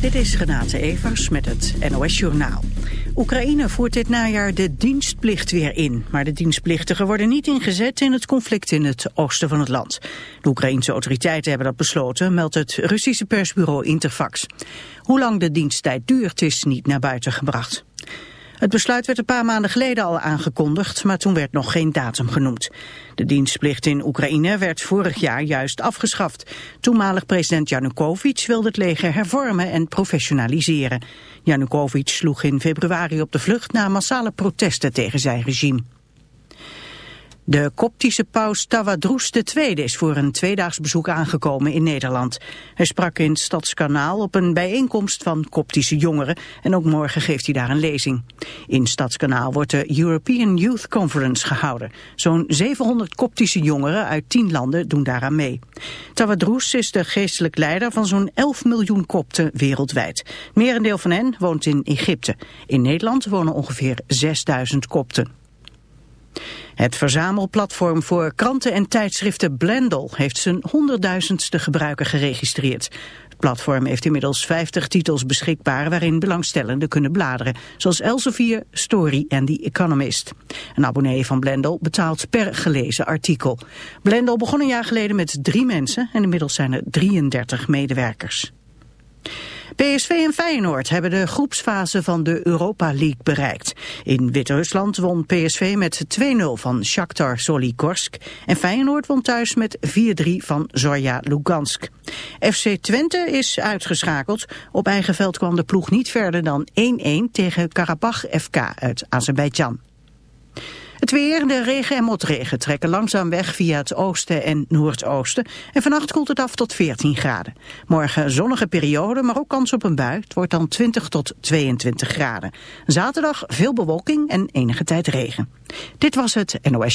Dit is Renate Evers met het NOS Journaal. Oekraïne voert dit najaar de dienstplicht weer in. Maar de dienstplichtigen worden niet ingezet in het conflict in het oosten van het land. De Oekraïense autoriteiten hebben dat besloten, meldt het Russische persbureau Interfax. Hoe lang de diensttijd duurt is niet naar buiten gebracht. Het besluit werd een paar maanden geleden al aangekondigd, maar toen werd nog geen datum genoemd. De dienstplicht in Oekraïne werd vorig jaar juist afgeschaft. Toenmalig president Janukovic wilde het leger hervormen en professionaliseren. Janukovic sloeg in februari op de vlucht na massale protesten tegen zijn regime. De koptische paus Tawadroes II is voor een tweedaags bezoek aangekomen in Nederland. Hij sprak in het Stadskanaal op een bijeenkomst van koptische jongeren en ook morgen geeft hij daar een lezing. In Stadskanaal wordt de European Youth Conference gehouden. Zo'n 700 koptische jongeren uit 10 landen doen daaraan mee. Tawadroes is de geestelijk leider van zo'n 11 miljoen kopten wereldwijd. Merendeel van hen woont in Egypte. In Nederland wonen ongeveer 6000 kopten. Het verzamelplatform voor kranten en tijdschriften Blendel heeft zijn honderdduizendste gebruiker geregistreerd. Het platform heeft inmiddels 50 titels beschikbaar waarin belangstellenden kunnen bladeren, zoals Elsevier, Story en The Economist. Een abonnee van Blendel betaalt per gelezen artikel. Blendel begon een jaar geleden met drie mensen en inmiddels zijn er 33 medewerkers. PSV en Feyenoord hebben de groepsfase van de Europa League bereikt. In Wit-Rusland won PSV met 2-0 van Shakhtar Soligorsk en Feyenoord won thuis met 4-3 van Zorya Lugansk. FC Twente is uitgeschakeld. Op eigen veld kwam de ploeg niet verder dan 1-1 tegen Karabach FK uit Azerbeidzjan. Weer, de regen en motregen trekken langzaam weg via het oosten en noordoosten. En vannacht koelt het af tot 14 graden. Morgen zonnige periode, maar ook kans op een bui. Het wordt dan 20 tot 22 graden. Zaterdag veel bewolking en enige tijd regen. Dit was het NOS.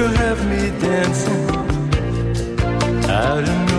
you have me dancing. Out in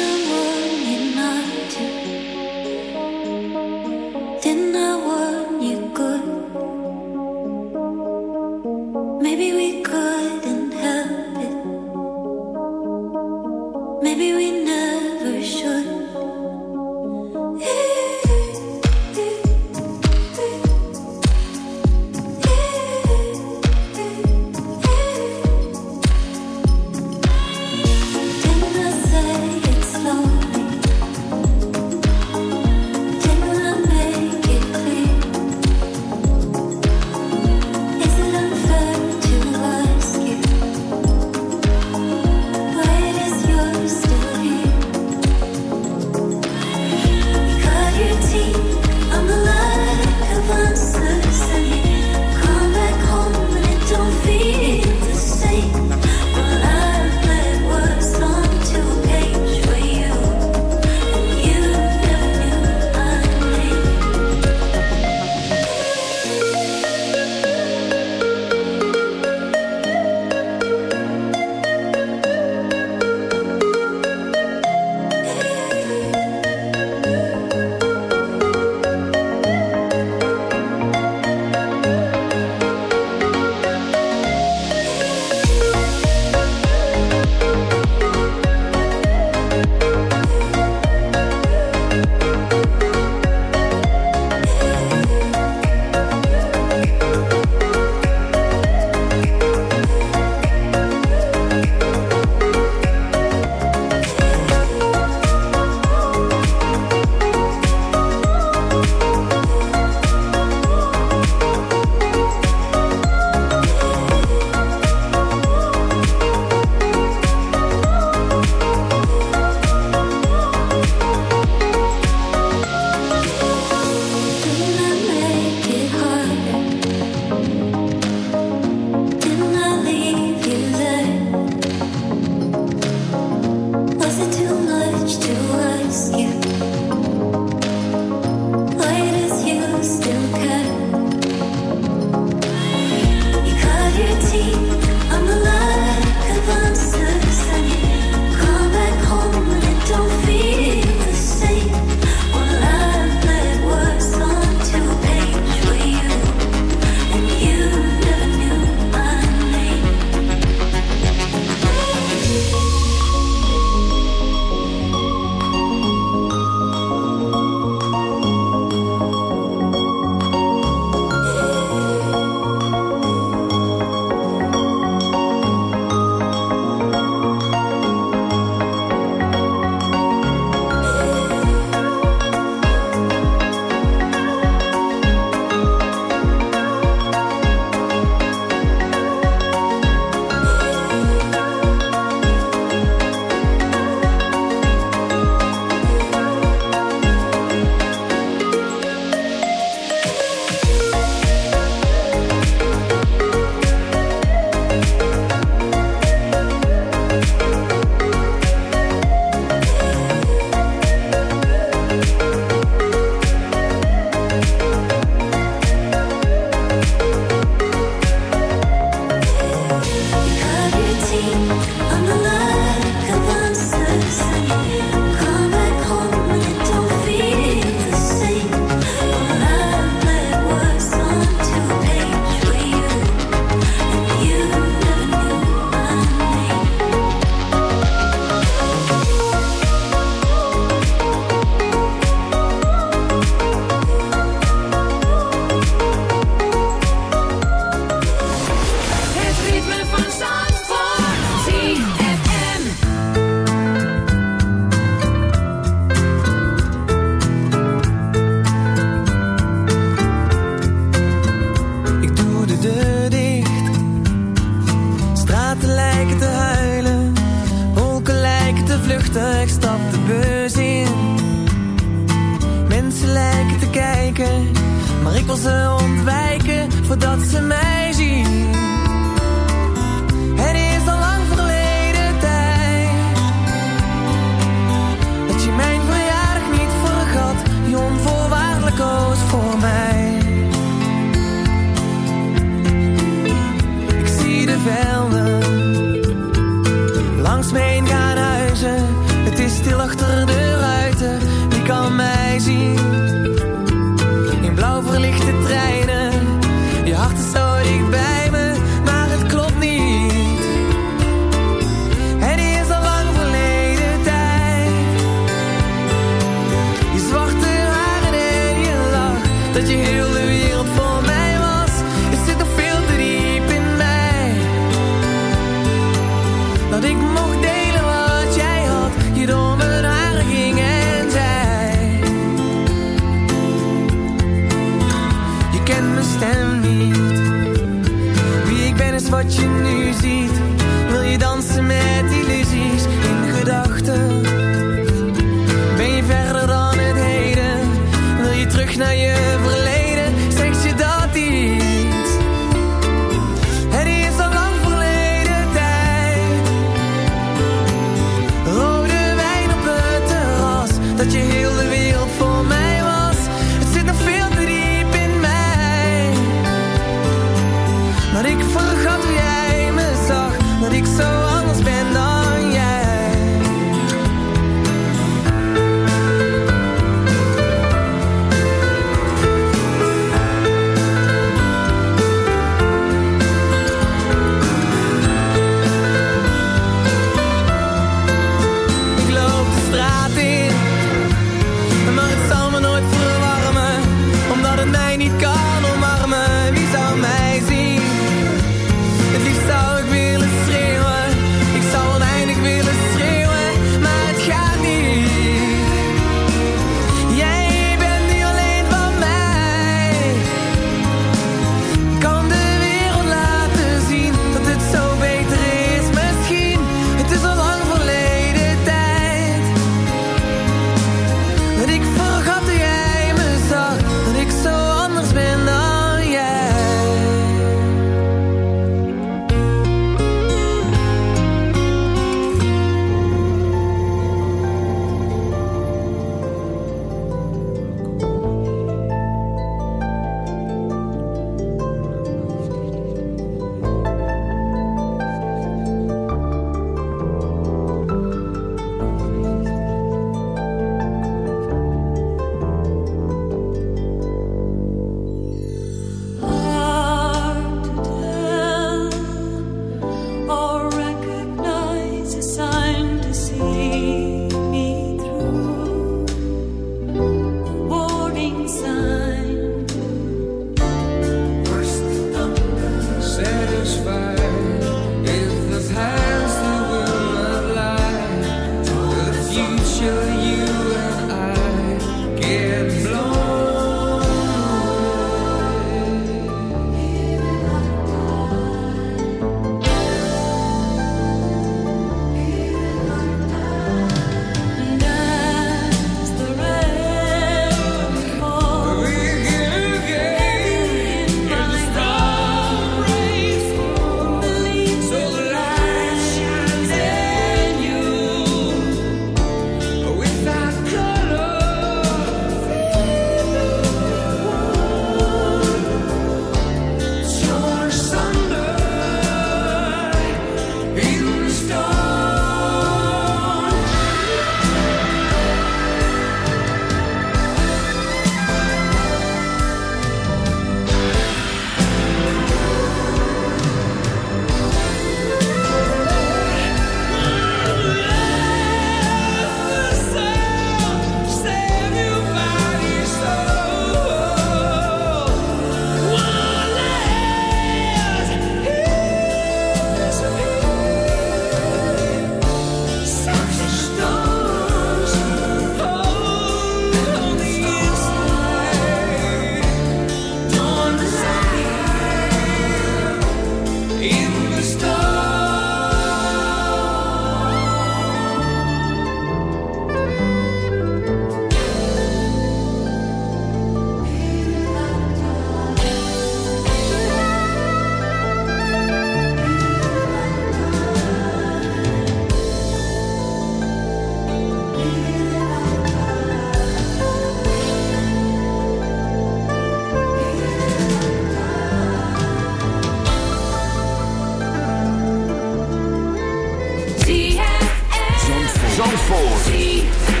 Zandvoort.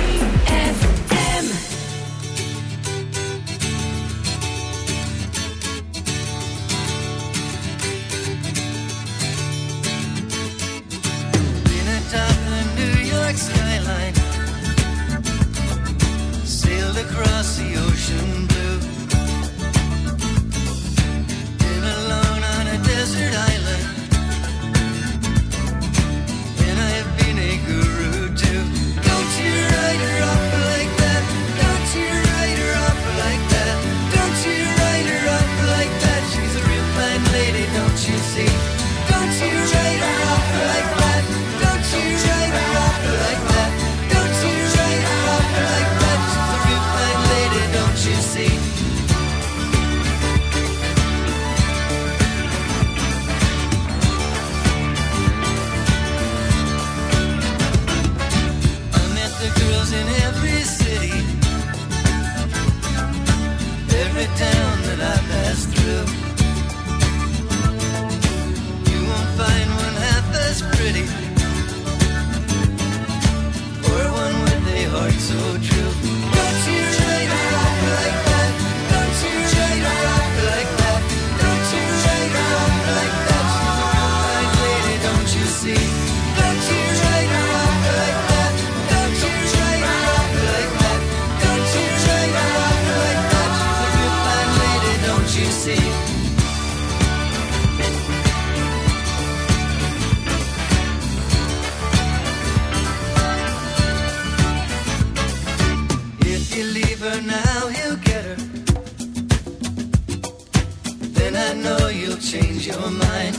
change your mind.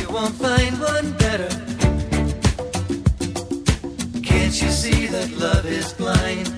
You won't find one better. Can't you see that love is blind?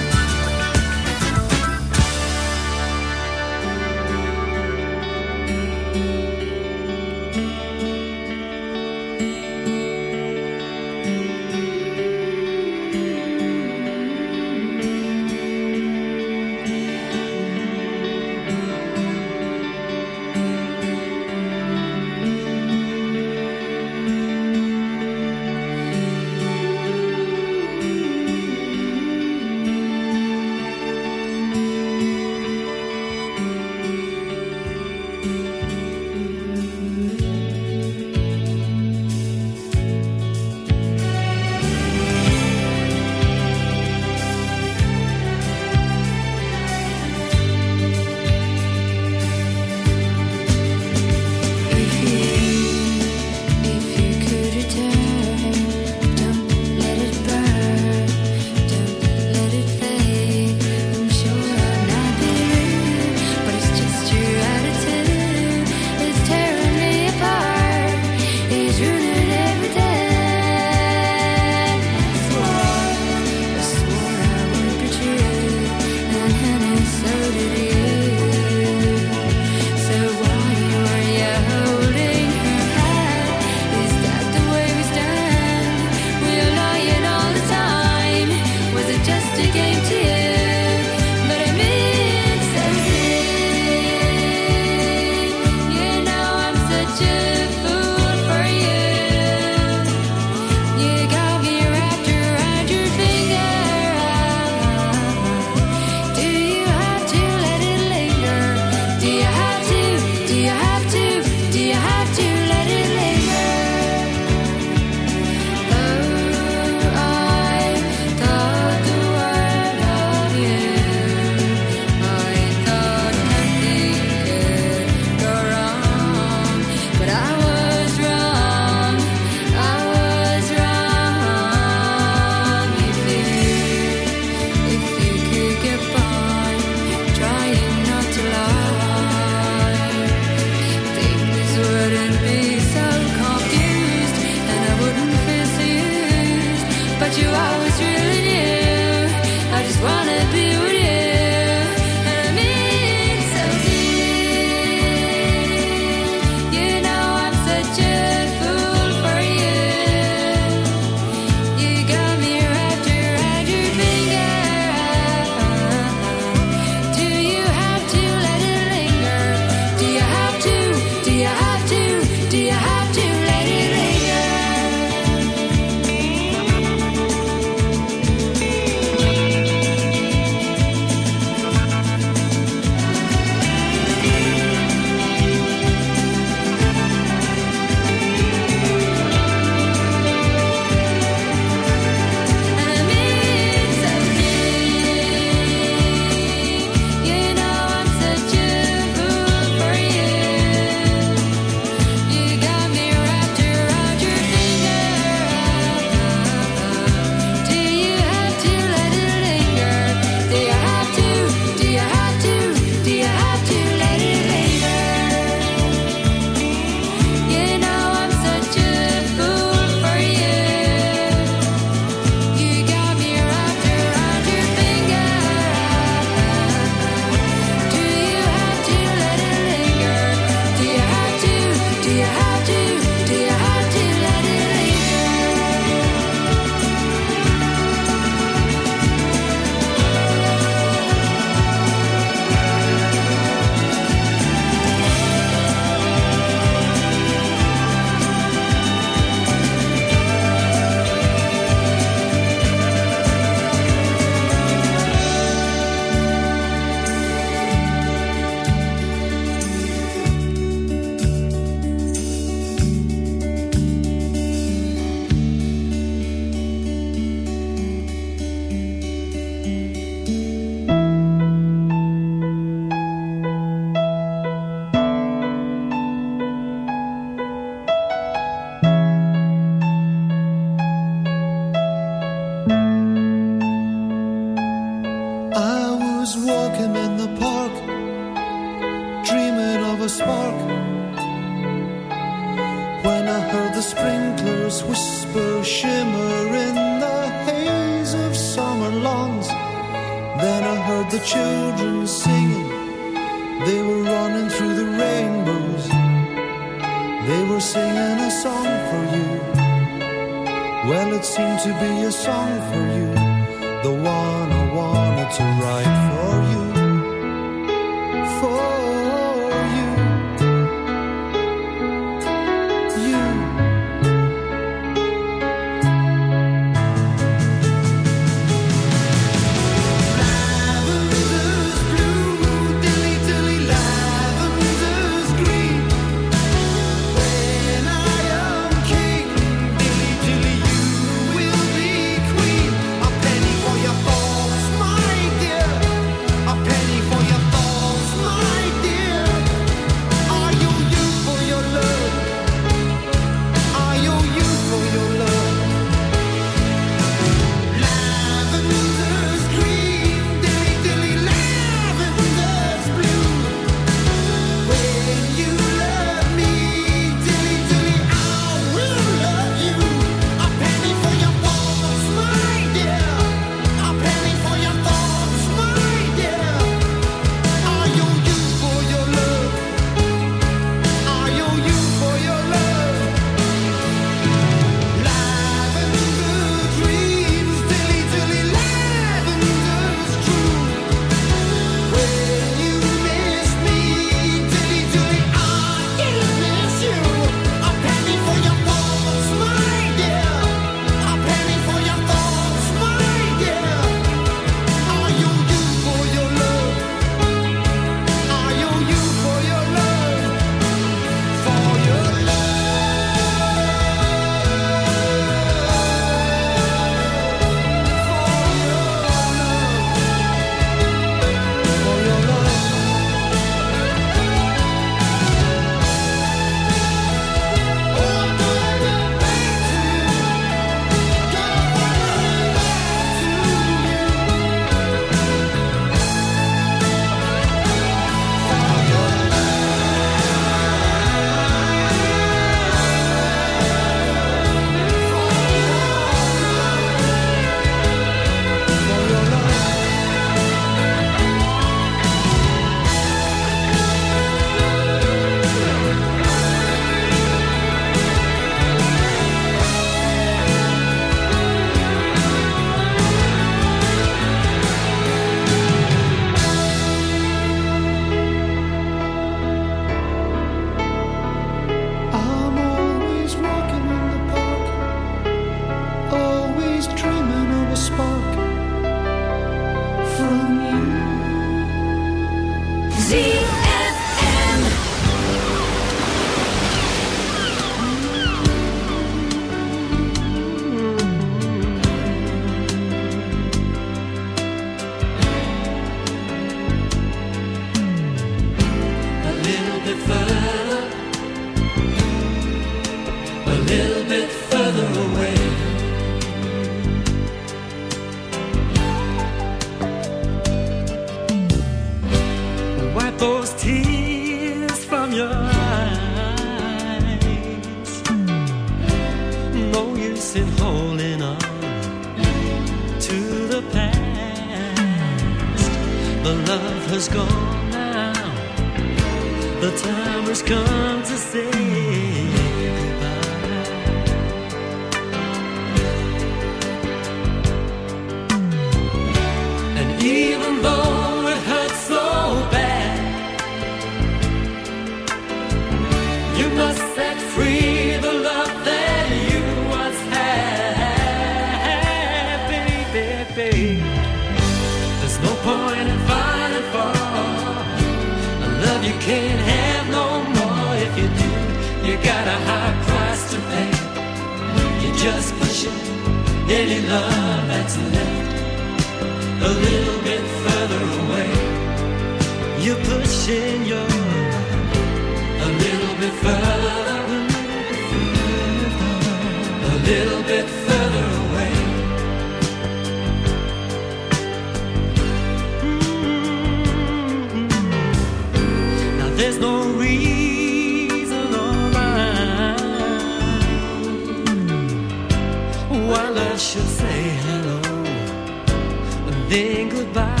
then goodbye.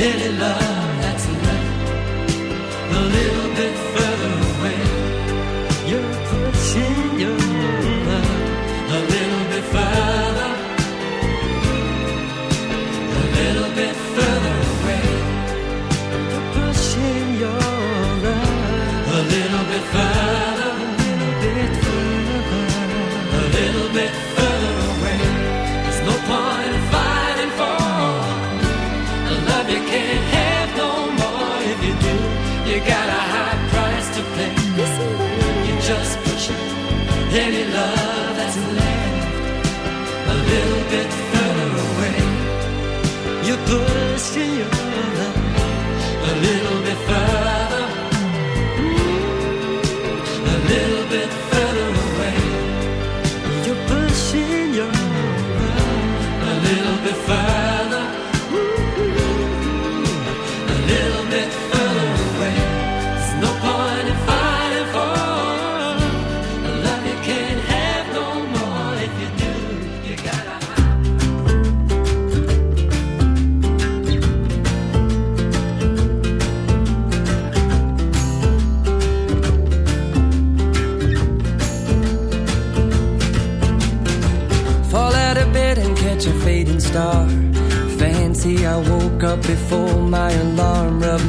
Did it love? it further away. You're pushing your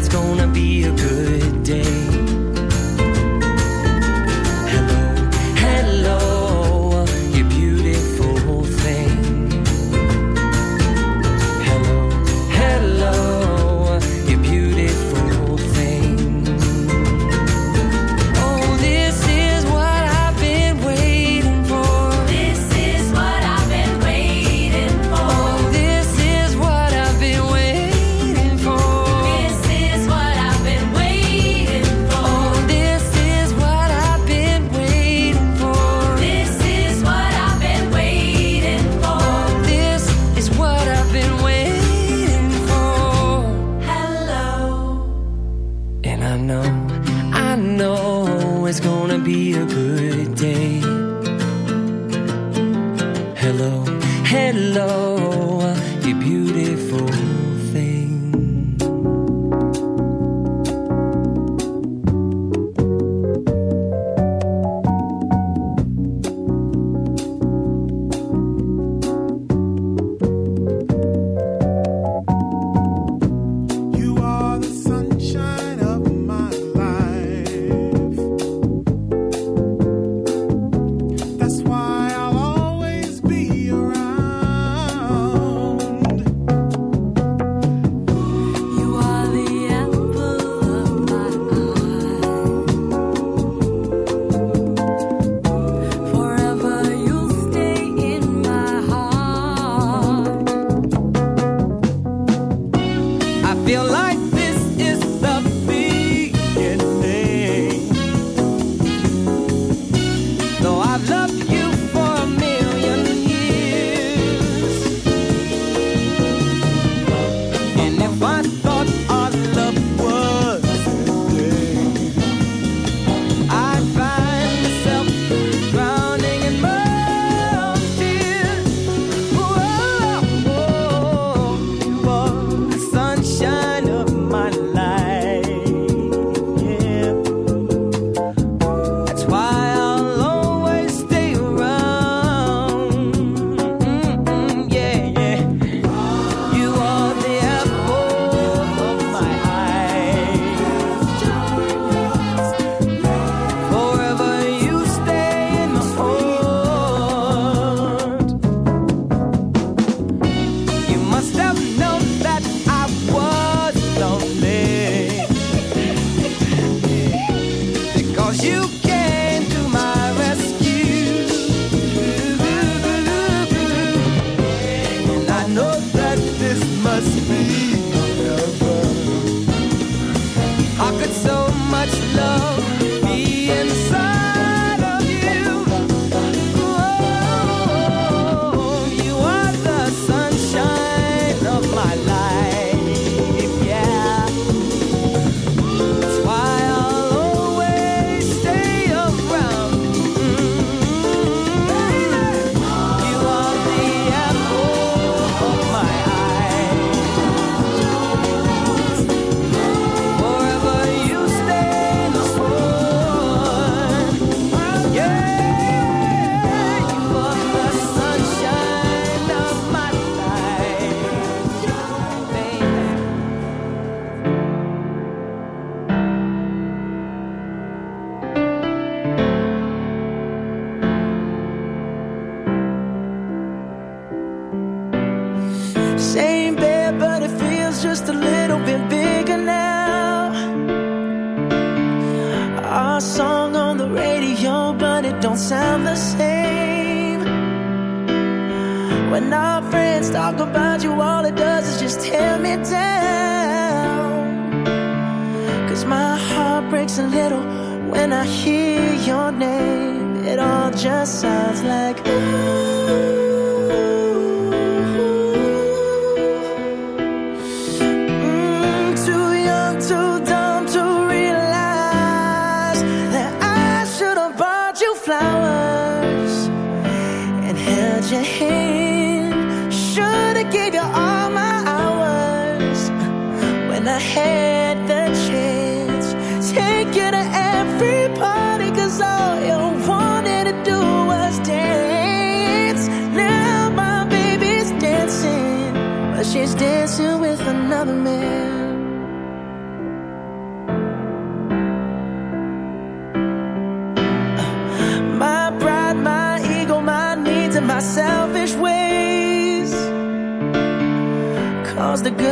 it's gonna be a good